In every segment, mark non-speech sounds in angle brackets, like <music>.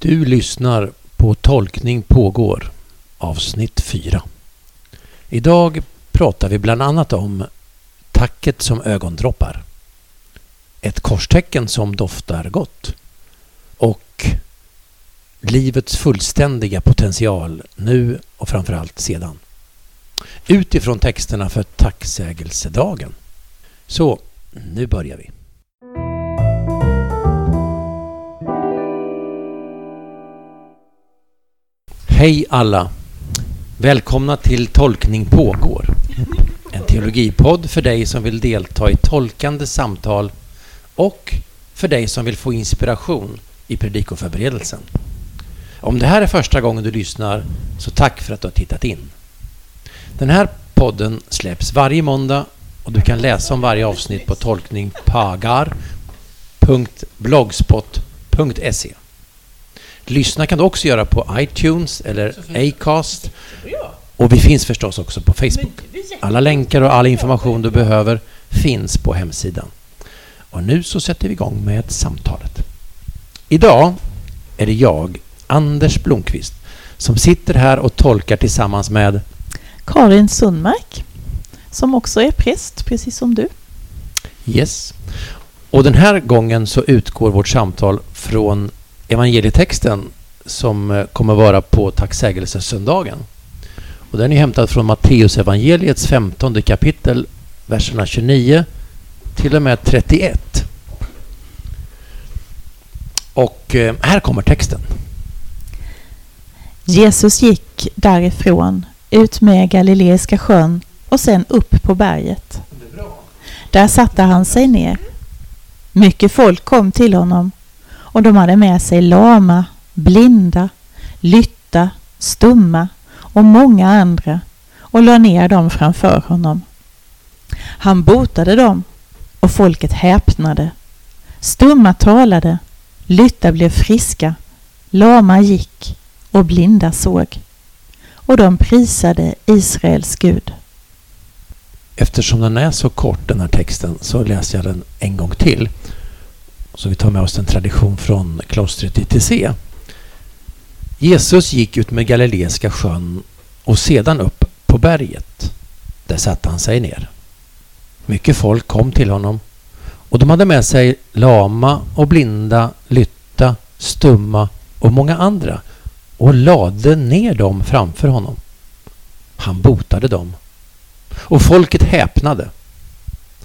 Du lyssnar på Tolkning pågår, avsnitt 4. Idag pratar vi bland annat om tacket som ögondroppar, ett korstecken som doftar gott och livets fullständiga potential nu och framförallt sedan. Utifrån texterna för tacksägelsedagen. Så, nu börjar vi. Hej alla! Välkomna till Tolkning pågår. En teologipodd för dig som vill delta i tolkande samtal och för dig som vill få inspiration i predikoförberedelsen. Om det här är första gången du lyssnar, så tack för att du har tittat in. Den här podden släpps varje måndag och du kan läsa om varje avsnitt på tolkningpagar.blogspot.se. Lyssna kan du också göra på iTunes eller Acast. Och vi finns förstås också på Facebook. Alla länkar och all information du behöver finns på hemsidan. Och nu så sätter vi igång med samtalet. Idag är det jag, Anders Blomqvist, som sitter här och tolkar tillsammans med Karin Sundmark, som också är präst, precis som du. Yes. Och den här gången så utgår vårt samtal från evangelietexten som eh, kommer vara på tacksägelsesöndagen. Och den är hämtad från Matteus evangeliets 15 kapitel, verserna 29 till och med 31. Och eh, här kommer texten. Jesus gick därifrån, ut med Galileiska sjön och sen upp på berget. Där satte han sig ner. Mycket folk kom till honom och de hade med sig lama, blinda, lytta, stumma och många andra och lade ner dem framför honom. Han botade dem och folket häpnade. Stumma talade, lytta blev friska, lama gick och blinda såg. Och de prisade Israels Gud. Eftersom den är så kort den här texten så läser jag den en gång till. Så vi tar med oss en tradition från klostret i Tessé. Jesus gick ut med Galileiska sjön och sedan upp på berget. Där satte han sig ner. Mycket folk kom till honom och de hade med sig lama och blinda, lytta, stumma och många andra och lade ner dem framför honom. Han botade dem. Och folket häpnade.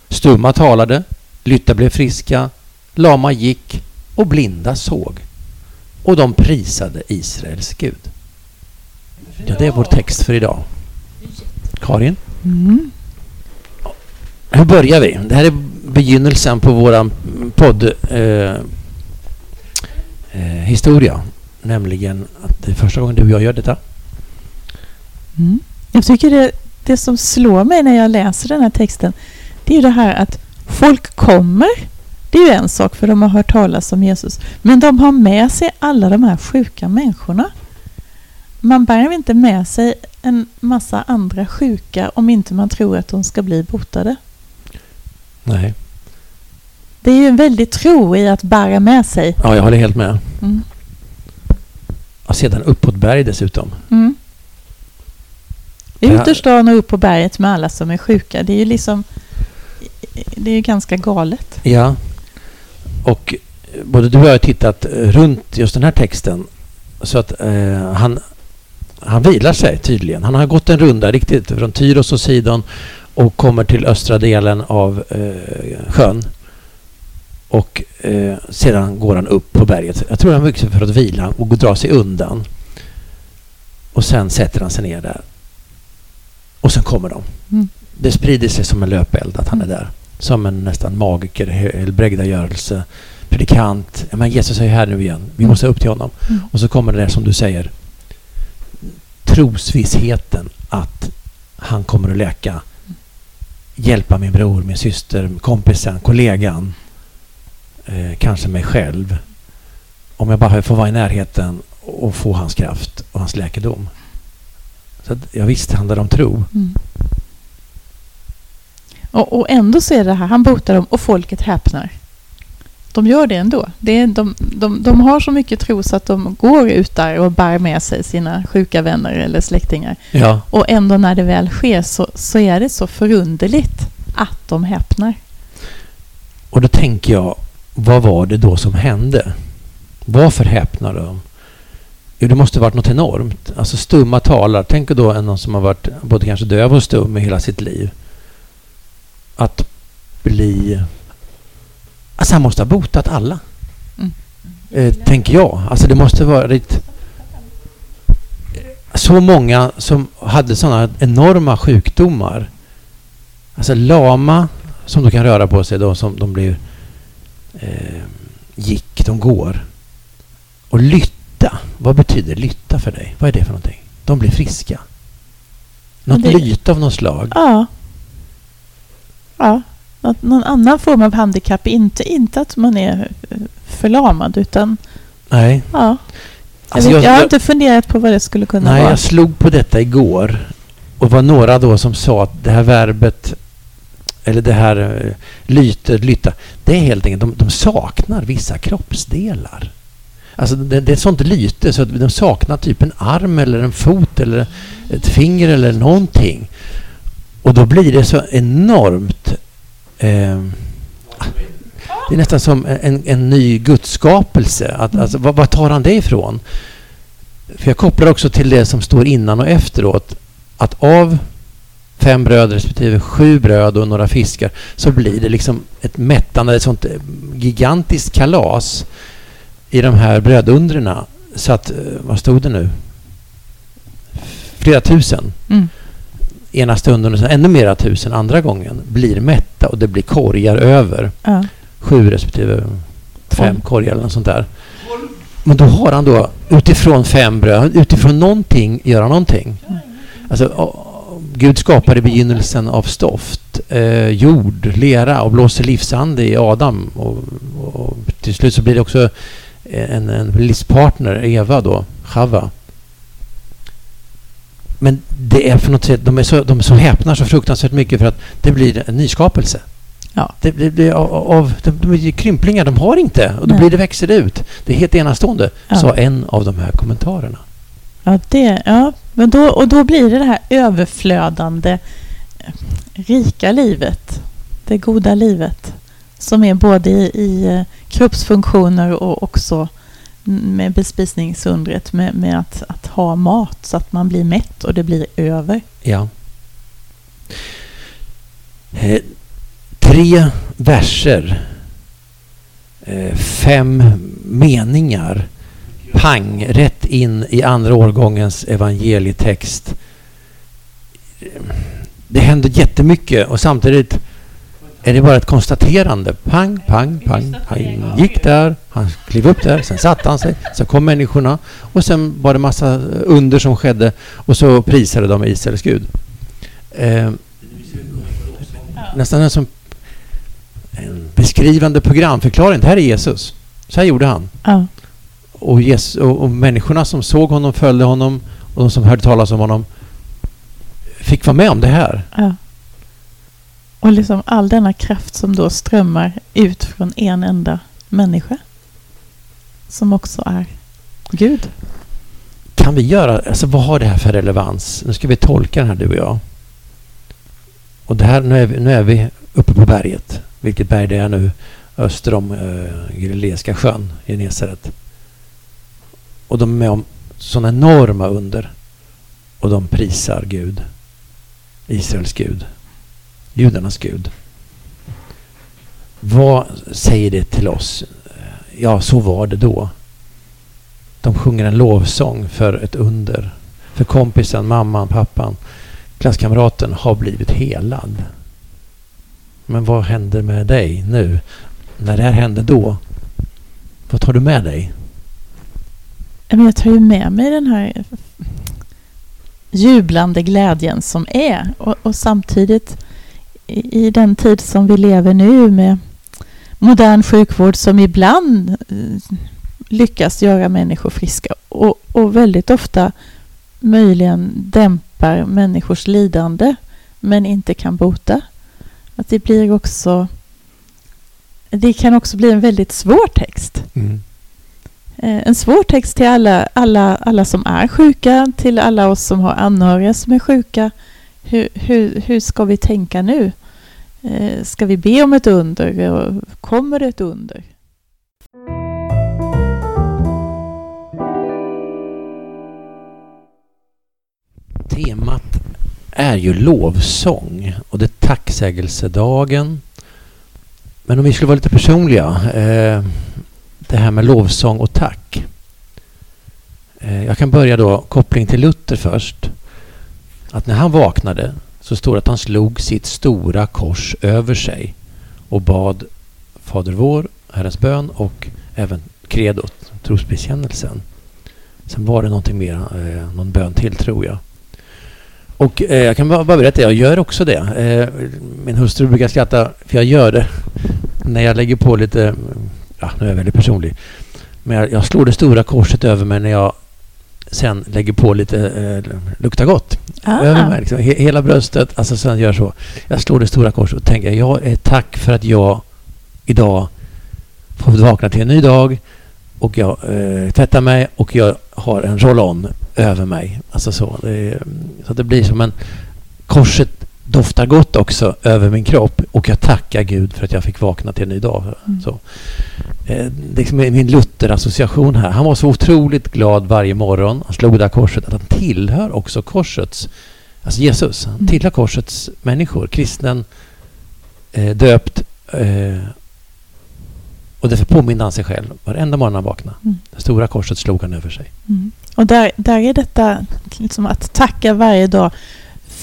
Stumma talade, lytta blev friska, lama gick och blinda såg. Och de prisade Israels Gud. Ja, det är vår text för idag. Karin? Mm. Hur börjar vi? Det här är begynnelsen på vår podd eh, eh. Nämligen att det är första gången du och jag gör detta. Mm. Jag tycker det, det som slår mig när jag läser den här texten det är det här att folk kommer. Det är ju en sak för de har hört talas om Jesus. Men de har med sig alla de här sjuka människorna. Man bär inte med sig en massa andra sjuka om inte man tror att de ska bli botade. Nej. Det är ju en väldig tro i att bära med sig. Ja, jag håller helt med. Mm. Och sedan uppåt berg dessutom. Mm. Ut ur stan och upp på berget med alla som är sjuka. Det är ju liksom... Det är ju ganska galet. Ja. Och både du och jag har tittat runt just den här texten. Så att eh, han, han vilar sig tydligen. Han har gått en runda riktigt från Tyros och Sidon och kommer till östra delen av eh, sjön. Och eh, sedan går han upp på berget. Jag tror han mycket för att vila och dra sig undan. Och sen sätter han sig ner där. Och sen kommer de. Mm. Det sprider sig som en löpeld att han är där. Som en nästan magiker, helbrägdagörelse, predikant. Men Jesus är ju här nu igen. Vi måste upp till honom. Mm. Och så kommer det där som du säger. Trosvissheten att han kommer att läka. Hjälpa min bror, min syster, kompisen, kollegan. Eh, kanske mig själv. Om jag bara får vara i närheten och få hans kraft och hans läkedom. Så att, ja, visst handlar det om tro. Mm. Och, och ändå så är det här, han botar dem och folket häpnar. de gör det ändå. Det är, de, de, de har så mycket tro så att de går ut där och bär med sig sina sjuka vänner eller släktingar. Ja. Och ändå när det väl sker så, så är det så förunderligt att de häpnar. Och då tänker jag, vad var det då som hände? Varför häpnade de? Jo, det måste ha varit något enormt. Alltså stumma talar. Tänk då en någon som har varit både kanske döv och stum i hela sitt liv. Att bli... Alltså han måste ha botat alla. Mm. Eh, tänker jag. Alltså det måste varit så många som hade sådana enorma sjukdomar. Alltså lama som då kan röra på sig, de som de blir eh, gick, de går. Och lytta, vad betyder lytta för dig? Vad är det för någonting? De blir friska. Något Det- lyte av något slag. Ja. Ja. Någon annan form av handikapp. Inte, inte att man är eh, förlamad utan Nej. ja. Alltså jag, jag- har jag- inte funderat på vad det skulle kunna Nej, vara. jag slog på detta igår. Och var några då som sa att det här verbet, eller det här eh, lyte, lytta, det är helt enkelt, de, de saknar vissa kroppsdelar. Alltså det, det är ett sånt lyte så att de saknar typ en arm eller en fot eller ett finger eller någonting. Och då blir det så enormt... Eh, det är nästan som en, en ny gudsskapelse. Att, alltså, vad, vad tar han det ifrån? För jag kopplar också till det som står innan och efteråt. Att av fem bröd respektive sju bröd och några fiskar så blir det liksom ett mättande, ett sånt eh, gigantiskt kalas i de här brödundrena. Så att, eh, vad stod det nu? Flera tusen Mm. Ena stunden och sen ännu mera tusen andra gången blir mätta och det blir korgar över. Ja. Sju respektive fem korgar eller något sånt där. Men då har han då utifrån fem bröd, utifrån någonting göra någonting. Alltså, å- Gud skapar i begynnelsen av stoft, eh, jord, lera och blåser livsande i Adam. Och, och till slut så blir det också en, en livspartner, Eva då, Chava. Men det är på något sätt, de är så, de så häpnar så fruktansvärt mycket för att det blir en nyskapelse. Ja. Det, det, det, av, av, de, de är krymplingar, de har inte. Och då Nej. blir det, växer det ut. Det är helt enastående, Ja. sa en av de här kommentarerna. Ja, det, ja. Men då, och då blir det det här överflödande, eh, rika livet. Det goda livet. Som är både i, i eh, kroppsfunktioner och också med bespisningsundret. Med, med att, att ha mat så att man blir mätt och det blir över. Ja. Eh, tre verser. Eh, fem meningar. Pang, rätt in i andra årgångens evangelietext. Det händer jättemycket och samtidigt är det bara ett konstaterande. Pang, pang, pang. Han gick där, han klev upp där, sen satte han sig, sen kom människorna och sen var det massa under som skedde och så prisade de Israels Gud. Eh, nästan en som en beskrivande programförklaring. Det här är Jesus. Så här gjorde han. Ja, Och, Jesus, och, och människorna som såg honom följde honom och de som hörde talas om honom fick vara med om det här. ja. Och liksom all denna kraft som då strömmar ut från en enda människa. Som också är Gud. Kan vi göra, alltså vad har det här för relevans? Nu ska vi tolka den här du och jag. Och det här, nu är vi, nu är vi uppe på berget. Vilket berg det är nu öster om uh, Galileiska sjön, Genesaret. Och de är med om sådana enorma under. Och de prisar Gud. Israels Gud. Judarnas Gud. Vad säger det till oss? Ja, så var det då. De sjunger en lovsång för ett under. För kompisen, mamman, pappan, klasskamraten har blivit helad. Men vad händer med dig nu? När det här hände då? Vad tar du med dig? Jag tar ju med mig den här jublande glädjen som är. Och, och samtidigt i, den tid som vi lever nu med modern sjukvård som ibland eh, lyckas göra människor friska och, och väldigt ofta möjligen dämpar människors lidande men inte kan bota. Att det blir också det kan också bli en väldigt svår text. Mm. Eh, en svår text till alla, alla, alla som är sjuka, till alla oss som har anhöriga som är sjuka. Hur, hur, hur ska vi tänka nu? Eh, ska vi be om ett under? Kommer det ett under? Temat är ju lovsång och det är tacksägelsedagen. Men om vi skulle vara lite personliga. Eh, det här med lovsång och tack. Eh, jag kan börja då koppling till Luther först. Att när han vaknade så står det att han slog sitt stora kors över sig och bad Fader vår, Herrens bön och även kredot, trosbekännelsen. Sen var det någonting mer, eh, någon bön till tror jag. Och eh, jag kan bara, bara berätta, jag gör också det. Eh, min hustru brukar skratta för jag gör det när jag lägger på lite, ja nu är jag väldigt personlig, men jag, jag slår det stora korset över mig när jag sen lägger på lite eh, lukta gott. Ah. Över mig, liksom. He hela bröstet, alltså sen gör så. Jag slår det stora korset och tänker jag är tack för att jag idag får vakna till en ny dag och jag eh, tvättar mig och jag har en roll-on över mig. Alltså så. Det, så att det blir som en... Korset doftar gott också över min kropp och jag tackar Gud för att jag fick vakna till en ny dag. Mm. Så. Eh, är min Luther-association här. Han var så otroligt glad varje morgon. Han slog det korset. Att han tillhör också korsets... Alltså Jesus. Han mm. tillhör korsets människor. Kristen, eh, döpt eh, och därför påminner han sig själv varenda morgon han vaknade. Mm. Det stora korset slog han över sig. Mm. Och där, där är detta liksom att tacka varje dag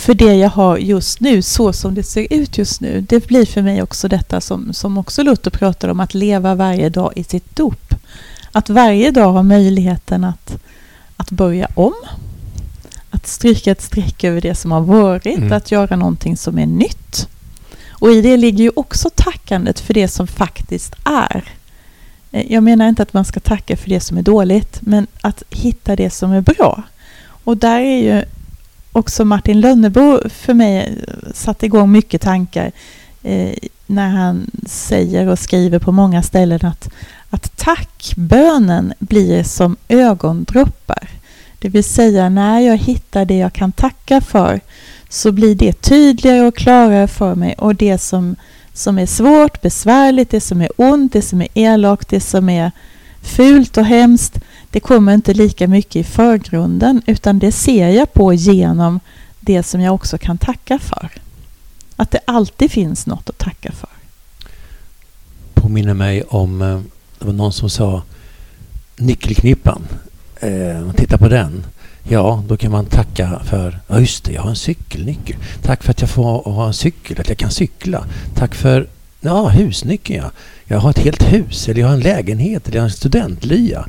för det jag har just nu, så som det ser ut just nu. Det blir för mig också detta som, som också Luther pratar om, att leva varje dag i sitt dop. Att varje dag ha möjligheten att, att börja om. Att stryka ett streck över det som har varit, mm. att göra någonting som är nytt. Och i det ligger ju också tackandet för det som faktiskt är. Eh, jag menar inte att man ska tacka för det som är dåligt, men att hitta det som är bra. Och där är ju också Martin Lönnebo för mig satte satt igång mycket tankar eh, när han säger och skriver på många ställen att, att tackbönen blir som ögondroppar. Det vill säga när jag hittar det jag kan tacka för så blir det tydligare och klarare för mig och det som, som är svårt, besvärligt, det som är ont, det som är elakt, det som är fult och hemskt, det kommer inte lika mycket i förgrunden utan det ser jag på genom det som jag också kan tacka för. Att det alltid finns något att tacka för. Påminner mig om, eh, det var någon som sa nyckelknippan. Eh, titta på den. Ja, då kan man tacka för, ja just det, jag har en cykelnyckel. Tack för att jag får ha en cykel, att jag kan cykla. Tack för, ja, husnyckeln ja. Jag har ett helt hus, eller jag har en lägenhet, eller jag har en studentlya.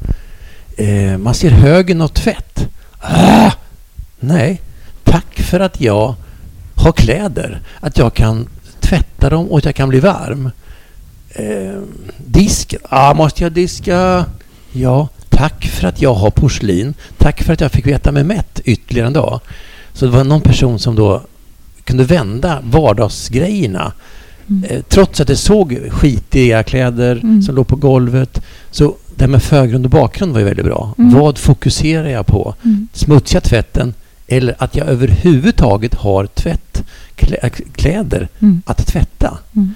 Eh, man ser högen av tvätt. Ah, nej, tack för att jag har kläder. Att jag kan tvätta dem och att jag kan bli varm. Eh, disk. Ah, måste jag diska? Ja, Tack för att jag har porslin. Tack för att jag fick veta mig mätt ytterligare en dag. Så det var någon person som då kunde vända vardagsgrejerna. Mm. Eh, trots att det såg skitiga kläder mm. som låg på golvet. Så det här med förgrund och bakgrund var ju väldigt bra. Mm. Vad fokuserar jag på? Mm. Smutsiga tvätten eller att jag överhuvudtaget har tvätt, klä, kläder mm. att tvätta? Mm.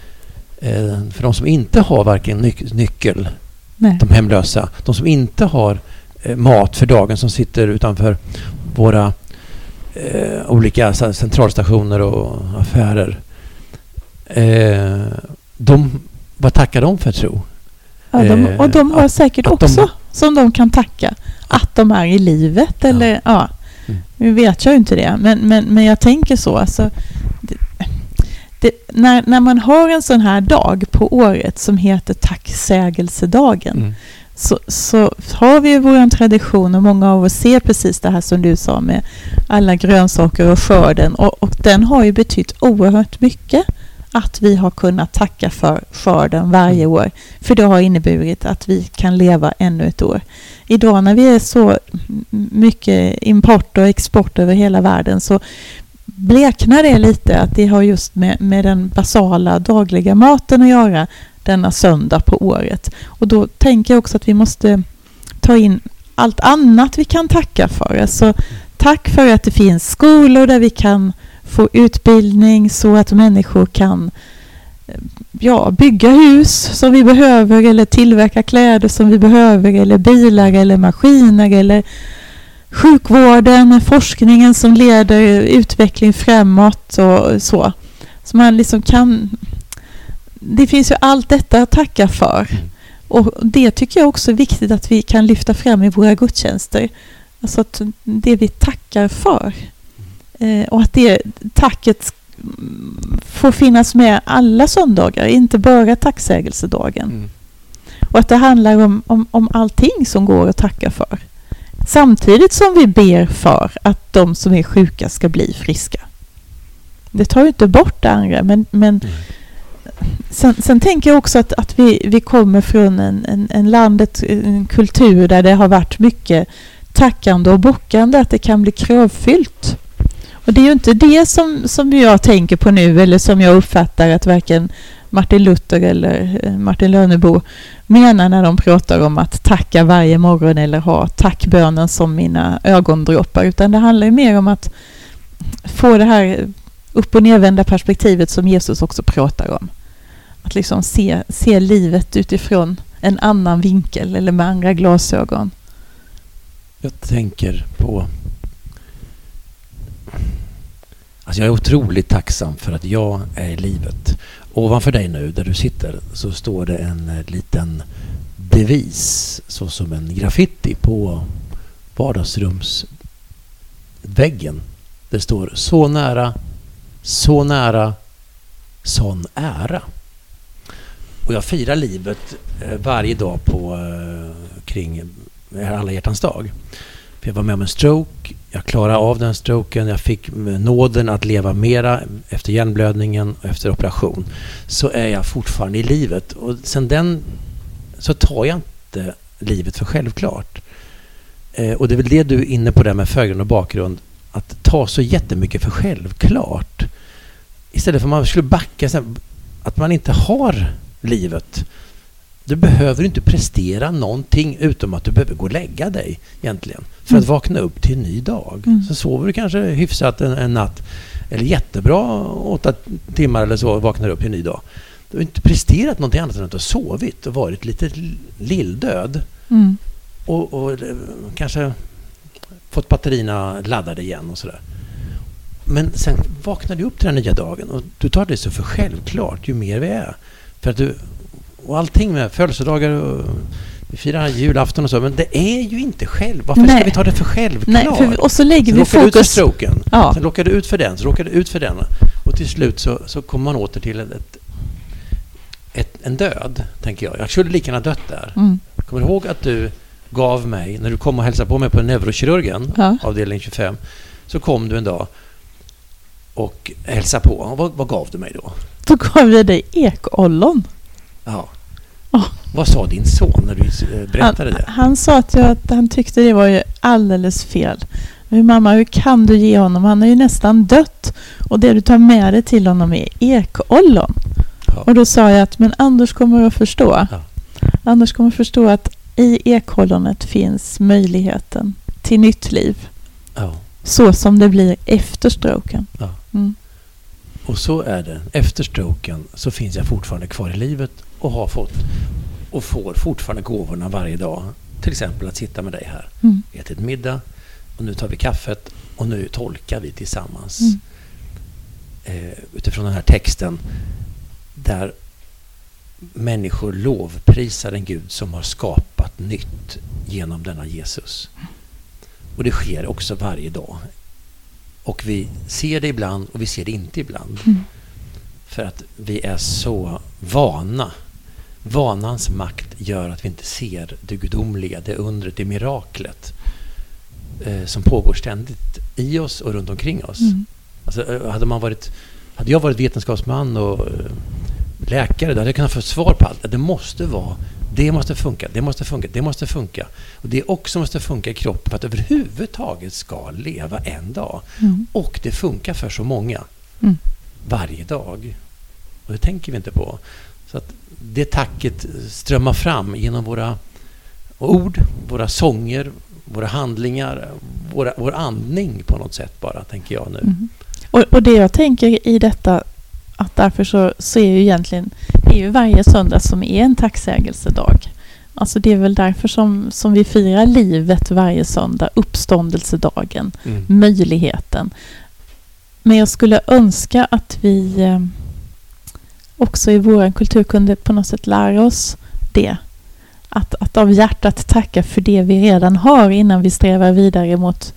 Eh, för de som inte har varken nyc nyckel Nej. de hemlösa. De som inte har eh, mat för dagen som sitter utanför våra eh, olika centralstationer och affärer. Eh, de, vad tackar de för tro? Ja, de, och de har att, säkert också de, som de kan tacka. Att de är i livet eller ja. ja. Mm. Nu vet jag ju inte det, men, men, men jag tänker så. Alltså, det, det, när, när man har en sån här dag på året som heter tacksägelsedagen mm. så, så har vi ju vår tradition och många av oss ser precis det här som du sa med alla grönsaker och skörden och, och den har ju betytt oerhört mycket att vi har kunnat tacka för skörden varje mm. år. För det har inneburit att vi kan leva ännu ett år. Idag när vi är så mycket import och export över hela världen så bleknar det lite att det har just med, med den basala dagliga maten att göra. denna söndag på året. Och då tänker jag också att vi måste ta in allt annat vi kan tacka för. Alltså, tack för att det finns skolor där vi kan få utbildning så att människor kan ja, bygga hus som vi behöver eller tillverka kläder som vi behöver eller bilar eller maskiner eller sjukvården, forskningen som leder utveckling framåt och så. Så man liksom kan... Det finns ju allt detta att tacka för. Mm. Och det tycker jag också är viktigt att vi kan lyfta fram i våra gudstjänster. Alltså att det vi tackar för. Eh, och att det tacket får finnas med alla söndagar, inte bara tacksägelsedagen. Mm. Och att det handlar om, om, om allting som går att tacka för. Samtidigt som vi ber för att de som är sjuka ska bli friska. Det tar ju inte bort det andra, men, men mm. sen, sen, tänker jag också att, att vi, vi kommer från en, en, en landet, en kultur där det har varit mycket tackande och bockande, att det kan bli kravfyllt. Och det är ju inte det som, som jag tänker på nu eller som jag uppfattar att varken Martin Luther eller eh, Martin Lönnebo menar när de pratar om att tacka varje morgon eller ha tackbönen som mina ögondroppar. Utan det handlar ju mer om att få det här upp och nervända perspektivet som Jesus också pratar om. Att liksom se, se livet utifrån en annan vinkel eller med andra glasögon. Jag tänker på Alltså jag är otroligt tacksam för att jag är i livet. Ovanför dig nu, där du sitter, så står det en eh, liten devis, såsom en graffiti på vardagsrumsväggen. Det står så nära, så nära, sån ära. Och jag firar livet eh, varje dag på eh, kring alla hjärtans dag. För jag var med om en stroke. Jag klarade av den stroken. Jag fick nåden att leva mera efter hjärnblödningen och efter operation. Så är jag fortfarande i livet. Och sen den så tar jag inte livet för självklart. Eh, och det är väl det du är inne på där med förgrund och bakgrund. Att ta så jättemycket för självklart. Istället för att man skulle backa. Att man inte har livet du behöver inte prestera någonting utom att du behöver gå och lägga dig egentligen. För mm. att vakna upp till en ny dag. Mm. Så sover du kanske hyfsat en, en, natt. Eller jättebra åtta timmar eller så och vaknar upp till en ny dag. Du har inte presterat någonting annat än att du har sovit och varit lite lilldöd. Mm. Och, och, eh, kanske fått batterierna laddade igen och sådär. Men sen vaknar du upp till den nya dagen och du tar det så för självklart ju mer vi är. För att du och allting med födelsedagar och vi firar julafton och så, men det är ju inte själv. Varför Nej. ska vi ta det för självklart? Nej, för, och så lägger så vi fokus... ut för stroken. Ja. Sen råkar du ut för den, så råkar du ut för den. Och till slut så, så kommer man åter till ett, ett, en död, tänker jag. Jag skulle lika gärna dött där. Mm. Kommer du ihåg att du gav mig, när du kom och hälsade på mig på neurokirurgen, ja. avdelning 25, så kom du en dag och hälsade på. Vad, vad gav du mig då? Då gav jag dig ekollon. Ja. Vad sa din son när du eh, berättade han, det? Han sa att, jag, att han tyckte det var ju alldeles fel. Men mamma, hur kan du ge honom? Han har ju nästan dött. Och det du tar med dig till honom är ekollon. Ja. Och då sa jag att men Anders kommer att förstå. Ja. Anders kommer att förstå att i ekollonet finns möjligheten till nytt liv. Ja. Så som det blir efter stroken. Ja. Mm. Och så är det. Efter stroken så finns jag fortfarande kvar i livet och har fått och får fortfarande gåvorna varje dag. Till exempel att sitta med dig här, mm. ätit middag och nu tar vi kaffet och nu tolkar vi tillsammans mm. eh, utifrån den här texten där människor lovprisar en Gud som har skapat nytt genom denna Jesus. Och det sker också varje dag. Och vi ser det ibland och vi ser det inte ibland. Mm. För att vi är så vana. Vanans makt gör att vi inte ser det gudomliga, det undret, det miraklet eh, som pågår ständigt i oss och runt omkring oss. Mm. Alltså, eh, hade, man varit, hade jag varit vetenskapsman och eh, läkare, då hade jag kunnat få svar på allt. Det måste vara det måste funka, det måste funka, det måste funka. Och det också måste funka i kroppen för att överhuvudtaget ska leva en dag. Mm. Och det funkar för så många. Mm. Varje dag. Och det tänker vi inte på. Så att det tacket strömmar fram genom våra ord, våra sånger, våra handlingar, våra, vår andning på något sätt bara, tänker jag nu. Mm. Och, och, det jag tänker i detta, att därför så, så är ju egentligen, det är ju varje söndag som är en tacksägelsedag. Alltså det är väl därför som, som vi firar livet varje söndag, uppståndelsedagen, mm. möjligheten. Men jag skulle önska att vi eh, också i vår kultur kunde på något sätt lära oss det. Att, att av hjärtat tacka för det vi redan har innan vi strävar vidare mot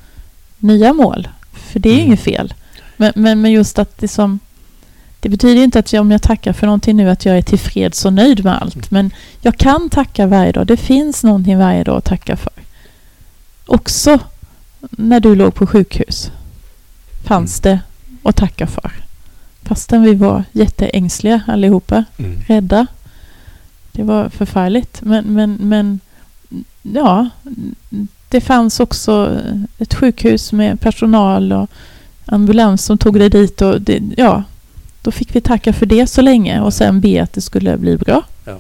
nya mål. För det är mm. inget fel. Men, men, men just att det som det betyder inte att jag, om jag tackar för någonting nu att jag är tillfreds och nöjd med allt. Mm. Men jag kan tacka varje dag. Det finns någonting varje dag att tacka för. Också när du låg på sjukhus fanns mm. det att tacka för. Fastän vi var jätteängsliga allihopa. Mm. Rädda. Det var förfärligt. Men, men, men ja, det fanns också ett sjukhus med personal och ambulans som tog dig dit. Och det, ja, då fick vi tacka för det så länge och sen be att det skulle bli bra. Ja.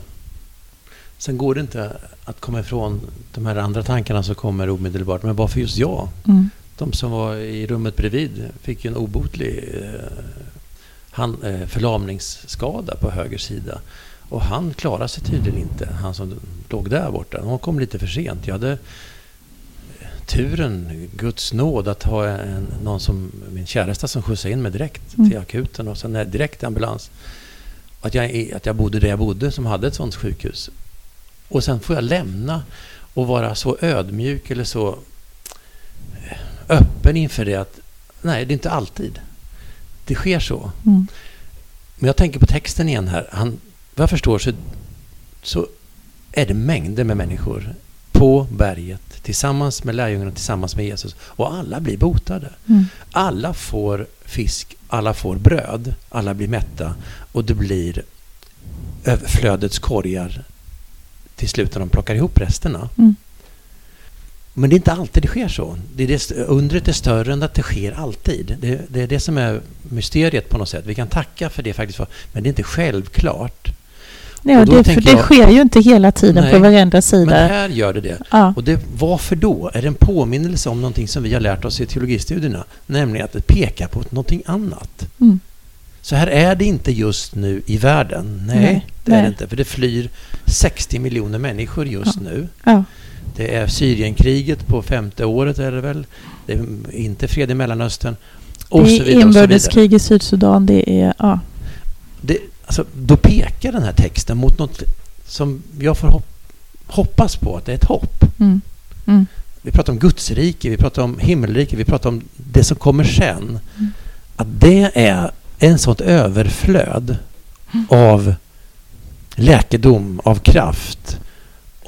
Sen går det inte att komma ifrån de här andra tankarna som kommer omedelbart. Men varför just jag? Mm. De som var i rummet bredvid fick ju en obotlig eh, eh, förlamningsskada på höger sida. Och han klarade sig tydligen inte, han som låg där borta. Han kom lite för sent. Jag hade turen, Guds nåd, att ha en, någon som min käresta som skjutsade in mig direkt mm. till akuten och sen direkt till ambulans. Att jag, att jag bodde där jag bodde som hade ett sånt sjukhus. Och sen får jag lämna och vara så ödmjuk eller så eh, öppen inför det att nej, det är inte alltid det sker så. Mm. Men jag tänker på texten igen här. Han, vad jag förstår så, så är det mängder med människor på berget tillsammans med lärjungarna, tillsammans med Jesus. Och alla blir botade. Mm. Alla får fisk, alla får bröd, alla blir mätta och det blir överflödets korgar till slut när de plockar ihop resterna. Mm. Men det är inte alltid det sker så. Det är det, undret är större än att det sker alltid. Det, det, är det som är mysteriet på något sätt. Vi kan tacka för det faktiskt, men det är inte självklart. Ja, det, för det jag, sker ju inte hela tiden nej, på varenda sida. Men här gör det det. Ja. Och det, varför då? Är det en påminnelse om någonting som vi har lärt oss i teologistudierna? Nämligen att det pekar på någonting annat. Mm. Så här är det inte just nu i världen. Nej, nej det nej. är det inte. För det flyr 60 miljoner människor just ja. nu. Ja. Det är Syrienkriget på femte året är det väl. Det är inte fred i Mellanöstern. Och det är inbördeskrig i Sydsudan. Det är... Ja. Det, Alltså, då pekar den här texten mot något som jag får hop hoppas på, att det är ett hopp. Mm. Mm. Vi pratar om Guds rike, vi pratar om himmelrike, vi pratar om det som kommer sen. Mm. Att det är en sånt överflöd av läkedom, av kraft,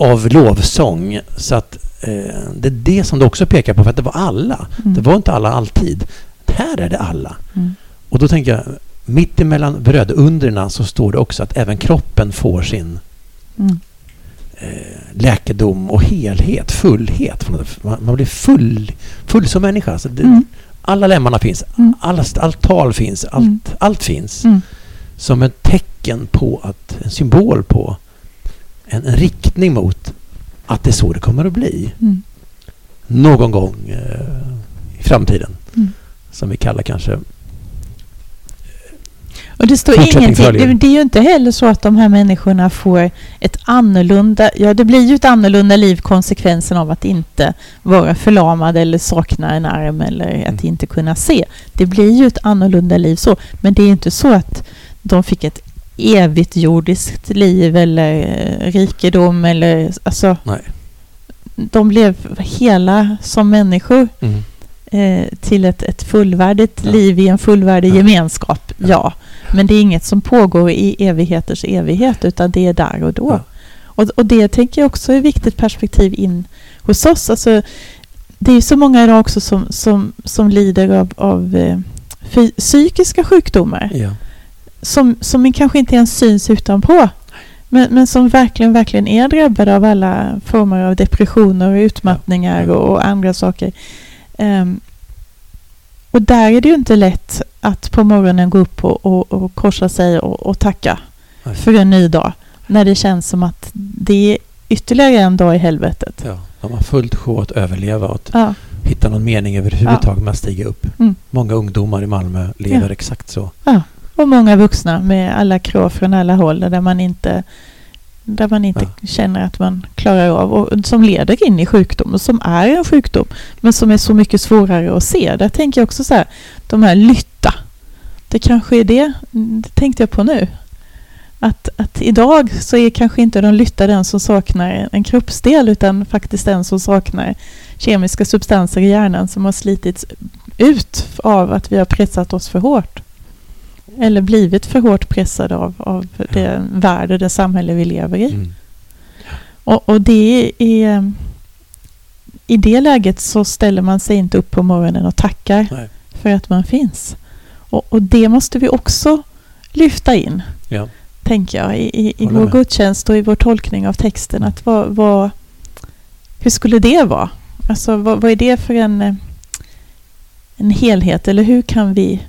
av lovsång. Så att eh, det är det som det också pekar på, för att det var alla. Mm. Det var inte alla alltid. Här är det alla. Mm. Och då tänker jag, mitt emellan brödundren så står det också att även kroppen får sin mm. eh, läkedom och helhet, fullhet. Man, man blir full, full som människa. Alltså det, mm. Alla lemmarna finns, mm. alla, allt tal finns, allt, mm. allt finns. Som ett tecken på att, en symbol på en, en riktning mot att det är så det kommer att bli. Mm. Någon gång eh, i framtiden. Som vi kallar kanske och det står ingenting. Det, det, är ju inte heller så att de här människorna får ett annorlunda... Ja, det blir ju ett annorlunda liv konsekvensen av att inte vara förlamad eller sakna en arm eller att mm. inte kunna se. Det blir ju ett annorlunda liv så. Men det är inte så att de fick ett evigt jordiskt liv eller eh, rikedom eller alltså... Nej. De blev hela som människor. Mm. Eh, till ett, ett fullvärdigt ja. liv i en fullvärdig ja. gemenskap. Ja. ja. Men det är inget som pågår i evigheters evighet, utan det är där och då. Och, och, det tänker jag också är ett viktigt perspektiv in hos oss. Alltså, det är så många idag också som, som, som lider av, av eh, psykiska sjukdomar. Ja. Som, som kanske inte ens syns utanpå. Men, men som verkligen, verkligen är drabbade av alla former av depressioner och utmattningar ja. och, och, andra saker. Um, och där är det ju inte lätt att på morgonen gå upp och, och, och korsa sig och, och tacka Nej. för en ny dag. När det känns som att det är ytterligare en dag i helvetet. Ja, de har fullt sjå att överleva och att Ja, hitta någon mening överhuvudtaget med att stiga upp. Mm. Många ungdomar i Malmö lever Ja. exakt så. Och många vuxna med alla krav från alla håll där man inte, där man inte känner att man klarar av och som leder in i sjukdom och som är en sjukdom men som är så mycket svårare att se. Där tänker jag också så här, de här lytta. Det kanske är det, det tänkte jag på nu. Att, att idag så är kanske inte de lytta den som saknar en kroppsdel utan faktiskt den som saknar kemiska substanser i hjärnan som har slitits ut av att vi har pressat oss för hårt. Eller blivit för hårt pressade av, av det värld och det samhälle vi lever i. Mm. Och, och det är... I det läget så ställer man sig inte upp på morgonen och tackar Nej. för att man finns. Och, och det måste vi också lyfta in, Ja. tänker jag, i, i, i vår med. gudstjänst och i vår tolkning av texten. Att vad, vad, hur skulle det vara? Alltså vad, vad är det för en, eh, en helhet? Eller hur kan vi,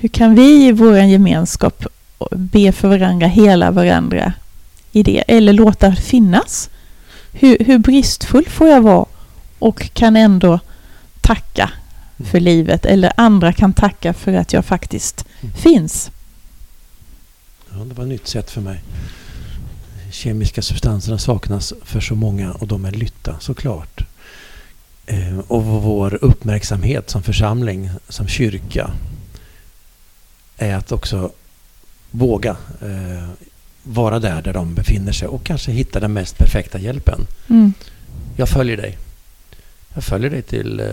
hur kan vi i vår gemenskap be för varandra, hela varandra i det? Eller låta det finnas? Hur, hur bristfull får jag vara och kan ändå tacka för livet? Eller andra kan tacka för att jag faktiskt Mm. finns. Ja, det var ett nytt sätt för mig. Kemiska substanserna saknas för så många och de är lytta såklart. Eh, och vår uppmärksamhet som församling, som kyrka är att också våga eh, vara där där de befinner sig och kanske hitta den mest perfekta hjälpen. Mm. Jag följer dig. Jag följer dig till eh,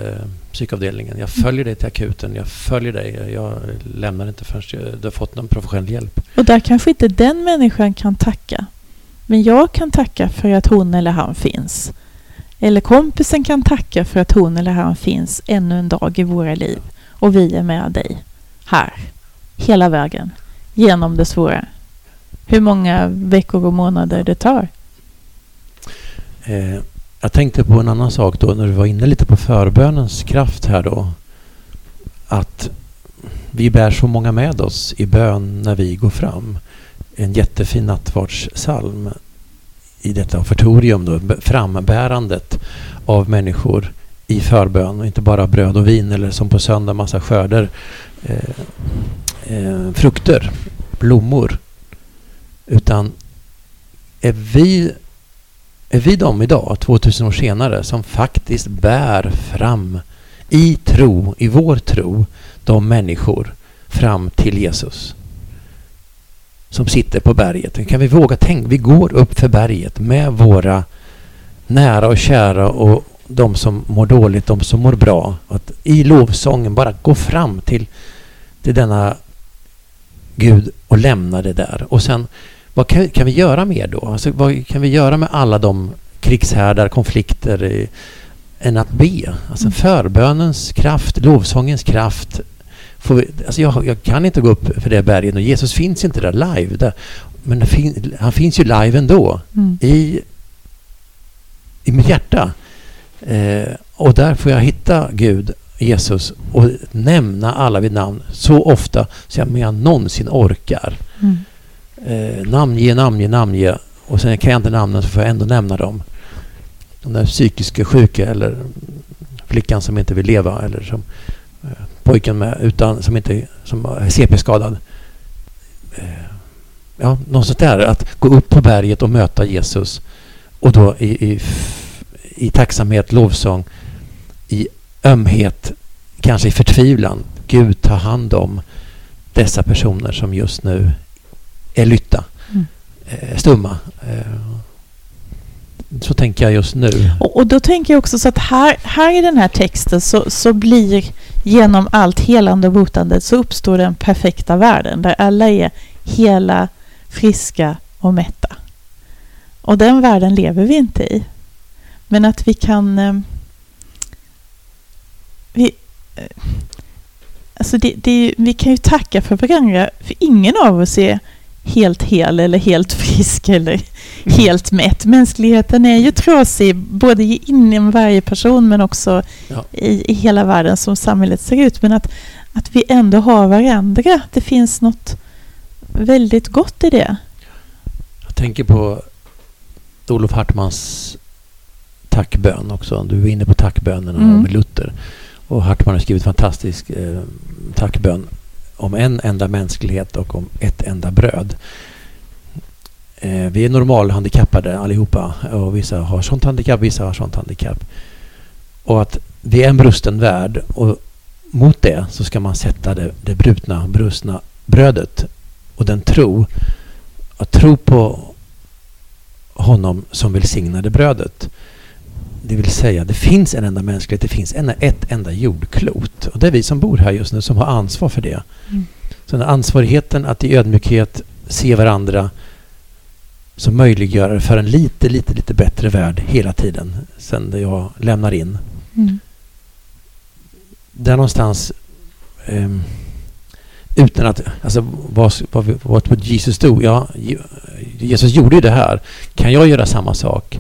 psykavdelningen. Jag följer dig till akuten. Jag följer dig. Jag lämnar inte förrän du har fått någon professionell hjälp. Och där kanske inte den människan kan tacka. Men jag kan tacka för att hon eller han finns. Eller kompisen kan tacka för att hon eller han finns ännu en dag i våra liv. Och vi är med dig. Här. Hela vägen. Genom det svåra. Hur många veckor och månader det tar. Eh, jag tänkte på en annan sak då när du var inne lite på förbönens kraft här då. Att vi bär så många med oss i bön när vi går fram. En jättefin nattvardssalm i detta offertorium då, frambärandet av människor i förbön och inte bara bröd och vin eller som på söndag massa skörder eh, eh, frukter, blommor. Utan är vi är vi de idag, 2000 år senare, som faktiskt bär fram i tro, i vår tro, de människor fram till Jesus. Som sitter på berget. Kan vi våga tänka, vi går upp för berget med våra nära och kära och de som mår dåligt, de som mår bra. Att i lovsången bara gå fram till, till denna Gud och lämna det där. Och sen vad kan, kan vi göra mer då? Alltså, vad kan vi göra med alla de krigshärdar, konflikter eh, än att be? Alltså Mm. förbönens kraft, lovsångens kraft. Får vi, alltså jag, jag kan inte gå upp för det berget och Jesus finns inte där live. Där, men fin, han finns ju live ändå Mm. i, i mitt hjärta. Eh, och där får jag hitta Gud, Jesus och nämna alla vid namn så ofta så jag, någonsin orkar Mm. eh, namnge, namnge, namnge och sen kan jag inte namnen så får jag ändå nämna dem. De där psykiska sjuka eller flickan som inte vill leva eller som eh, pojken med, utan, som, inte, som är CP-skadad. Eh, ja, något sånt där. Att gå upp på berget och möta Jesus och då i, i, i tacksamhet, lovsång, ömhet, kanske i förtvivlan. Gud ta hand om dessa personer som just nu är lytta, Mm. eh, stumma. Eh, Så tänker jag just nu. Och, och då tänker jag också så att här, här i den här texten så, så blir genom allt helande och botande så uppstår den perfekta världen där alla är hela, friska och mätta. Och den världen lever vi inte i. Men att vi kan... Vi, eh, alltså det, det vi kan ju tacka för varandra, för ingen av oss är helt hel eller helt <laughs> frisk eller helt mätt. Mänskligheten är ju trasig både inom varje person men också Ja. i, i hela världen som samhället ser ut. Men att, att vi ändå har varandra. Det finns något väldigt gott i det. tänker på Olof Hartmans tackbön också. Du är inne på tackbönerna mm. med Luther. Och Hartman har skrivit fantastisk eh, tackbön om en enda mänsklighet och om ett enda bröd. Eh, vi är normalhandikappade allihopa och vissa har sånt handikapp, vissa har sånt handikapp. Och att vi är en brusten värld och mot det så ska man sätta det, det brutna, brustna brödet och den tro. Att tro på honom som välsignade brödet. Det vill säga, det finns en enda mänsklighet, det finns en, ett enda jordklot. Och det är vi som bor här just nu som har ansvar för det. Mm. Så den ansvarigheten att i ödmjukhet se varandra som möjliggör för en lite, lite, lite bättre värld hela tiden sen jag lämnar in. Mm. Där någonstans um, utan att, alltså vad, vad, vad Jesus stod, ja, Jesus gjorde ju det här. Kan jag göra samma sak?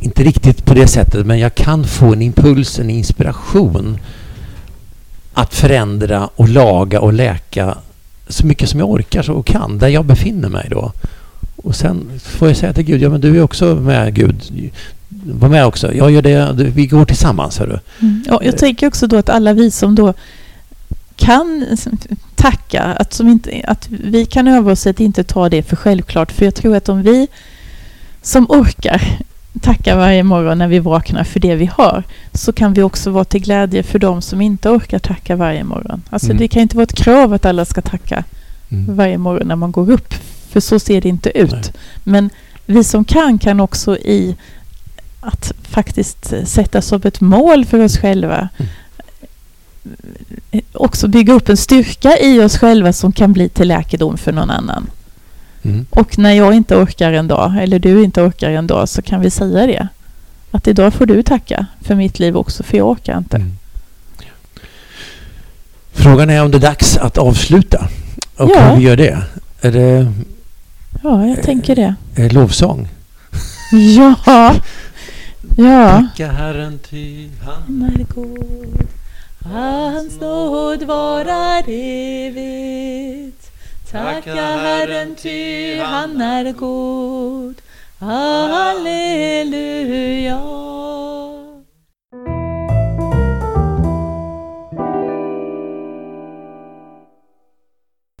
Inte riktigt på det sättet, men jag kan få en impuls, en inspiration att förändra och laga och läka så mycket som jag orkar och kan, där jag befinner mig då. Och sen får jag säga till Gud, ja men du är också med Gud. Var med också. Jag gör det, vi går tillsammans. Hörru. Mm. Ja, jag tänker också då att alla vi som då kan tacka, att, som inte, att vi kan öva oss att inte ta det för självklart. För jag tror att om vi som orkar tacka varje morgon när vi vaknar för det vi har, så kan vi också vara till glädje för de som inte orkar tacka varje morgon. Alltså mm. det kan inte vara ett krav att alla ska tacka mm. varje morgon när man går upp, för så ser det inte ut. Nej. Men vi som kan, kan också i att faktiskt sätta som ett mål för oss själva mm också bygga upp en styrka i oss själva som kan bli till läkedom för någon annan. Mm. Och när jag inte orkar en dag, eller du inte orkar en dag, så kan vi säga det. Att idag får du tacka för mitt liv också, för jag orkar inte. Mm. Frågan är om det är dags att avsluta. Och ja. hur vi gör det? Är det... Ja, jag tänker det. Är det lovsång? <laughs> Ja. Ja. Tacka Herren ty han är god. Hans nåd varar evigt. Tacka Herren, ty han är god. Halleluja.